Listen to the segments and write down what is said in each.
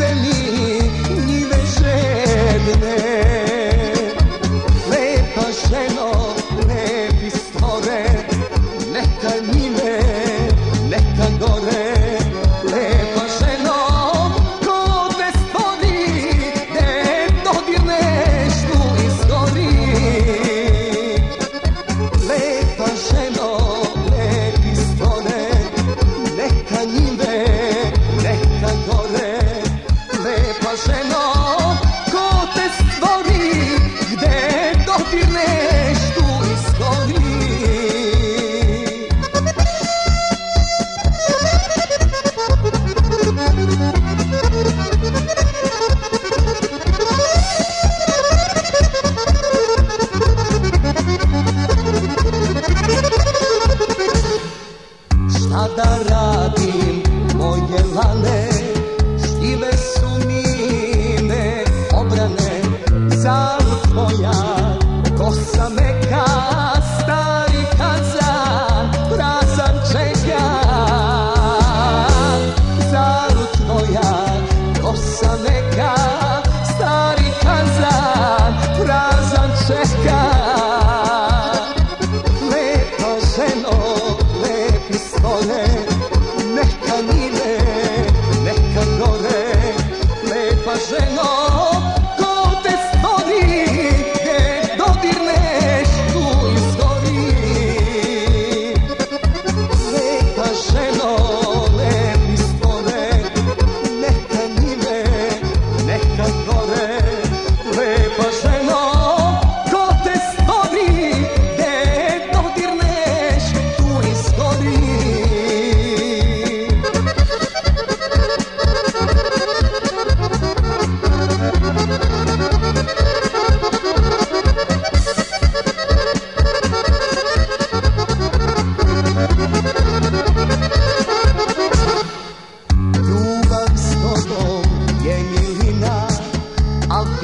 de se no. le pistole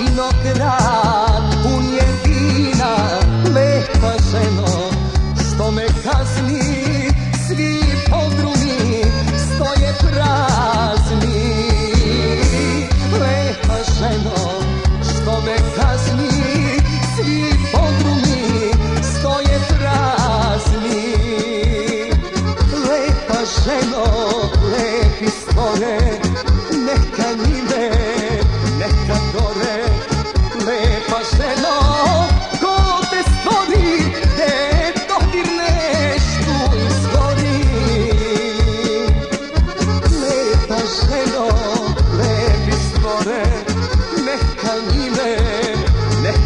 y no quedar.